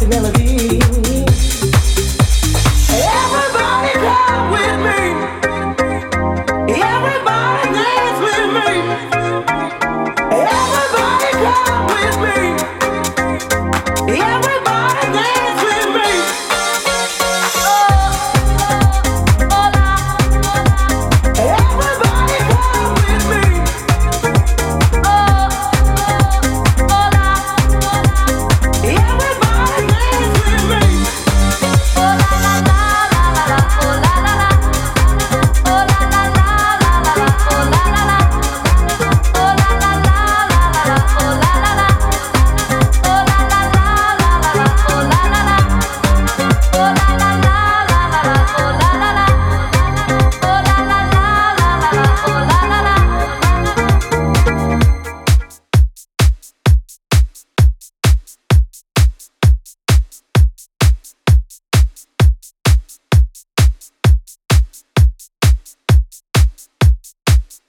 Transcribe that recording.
the melody.